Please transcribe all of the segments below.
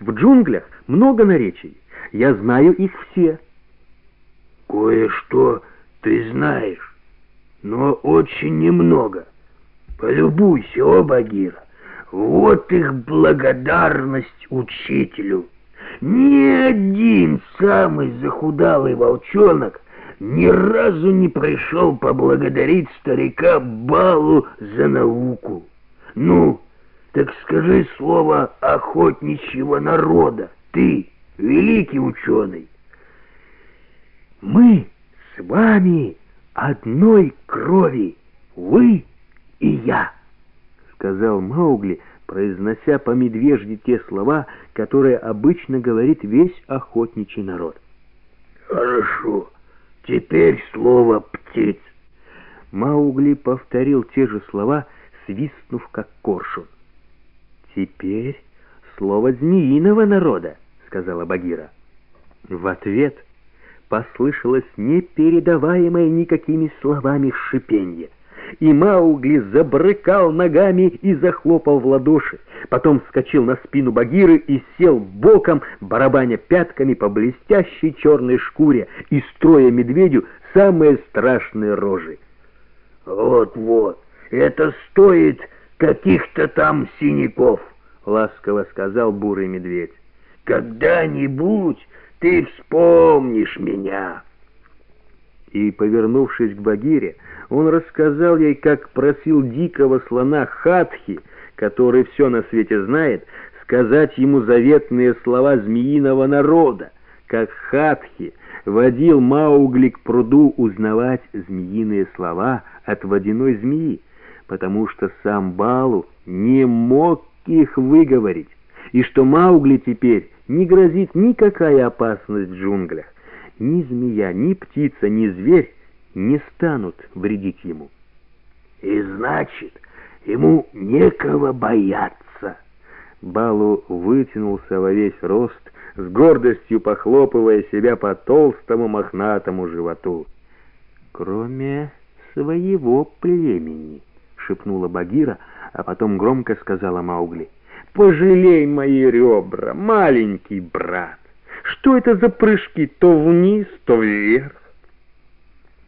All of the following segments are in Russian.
В джунглях много наречий. Я знаю их все. Кое-что ты знаешь, но очень немного. Полюбуйся, о Багира. Вот их благодарность учителю. Ни один самый захудалый волчонок ни разу не пришел поблагодарить старика Балу за науку. Ну, так скажи слово охотничьего народа, ты, великий ученый. Мы с вами одной крови, вы и я, сказал Маугли, произнося по медвежьи те слова, которые обычно говорит весь охотничий народ. Хорошо. Теперь слово птиц. Маугли повторил те же слова, свистнув как коршун. Теперь слово змеиного народа, сказала Багира. В ответ послышалось непередаваемое никакими словами шипенье и Маугли забрыкал ногами и захлопал в ладоши. Потом вскочил на спину Багиры и сел боком, барабаня пятками по блестящей черной шкуре и строя медведю самые страшные рожи. «Вот-вот, это стоит каких-то там синяков», — ласково сказал бурый медведь. «Когда-нибудь ты вспомнишь меня». И, повернувшись к Багире, он рассказал ей, как просил дикого слона Хатхи, который все на свете знает, сказать ему заветные слова змеиного народа, как Хатхи водил Маугли к пруду узнавать змеиные слова от водяной змеи, потому что сам Балу не мог их выговорить, и что Маугли теперь не грозит никакая опасность в джунглях, ни змея, ни птица, ни зверь не станут вредить ему. И значит, ему некого бояться. Балу вытянулся во весь рост, с гордостью похлопывая себя по толстому мохнатому животу. «Кроме своего племени», — шепнула Багира, а потом громко сказала Маугли. «Пожалей мои ребра, маленький брат! Что это за прыжки то вниз, то вверх?»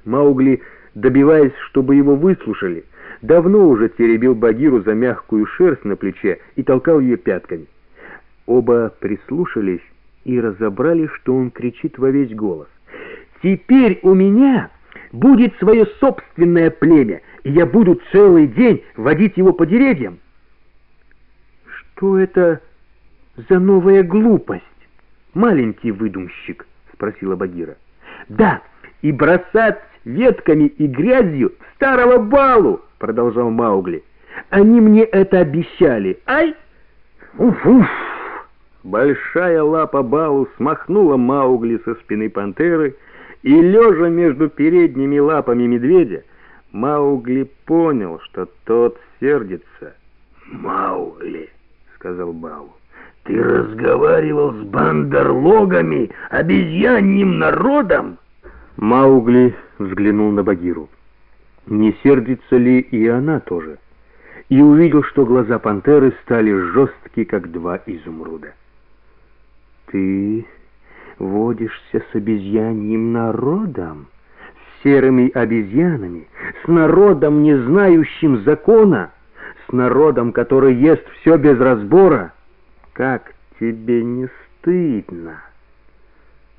Маугли, добиваясь, чтобы его выслушали, давно уже теребил Багиру за мягкую шерсть на плече и толкал ее пятками. Оба прислушались и разобрали, что он кричит во весь голос. «Теперь у меня будет свое собственное племя, и я буду целый день водить его по деревьям!» «Что это за новая глупость, маленький выдумщик?» — спросила Багира. «Да, и бросать ветками и грязью старого балу!» — продолжал Маугли. «Они мне это обещали! Ай! Уф-уф!» Большая лапа балу смахнула Маугли со спины пантеры, и, лежа между передними лапами медведя, Маугли понял, что тот сердится. «Маугли!» — сказал Балу. «Ты разговаривал с бандерлогами, обезьяньим народом?» Маугли взглянул на Багиру. Не сердится ли и она тоже? И увидел, что глаза пантеры стали жесткие, как два изумруда. «Ты водишься с обезьяньим народом, с серыми обезьянами, с народом, не знающим закона, с народом, который ест все без разбора? Как тебе не стыдно?»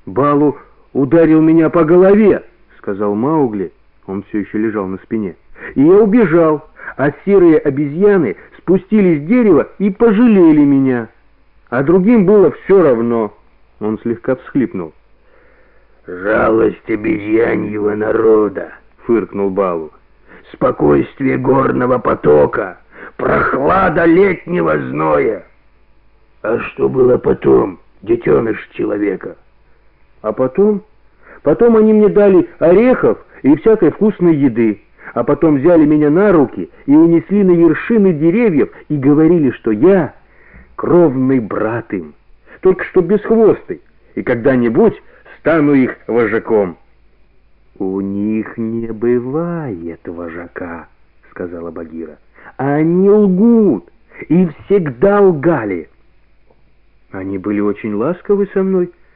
Балу ударил меня по голове», — сказал Маугли. Он все еще лежал на спине. «И я убежал, а серые обезьяны спустились с дерева и пожалели меня. А другим было все равно». Он слегка всхлипнул. «Жалость обезьяньего народа», — фыркнул Балу. «Спокойствие горного потока, прохлада летнего зноя. А что было потом, детеныш человека?» А потом... Потом они мне дали орехов и всякой вкусной еды, а потом взяли меня на руки и унесли на вершины деревьев и говорили, что я кровный брат им, только что бесхвостый, и когда-нибудь стану их вожаком. «У них не бывает вожака», — сказала Багира. «Они лгут и всегда лгали». Они были очень ласковы со мной.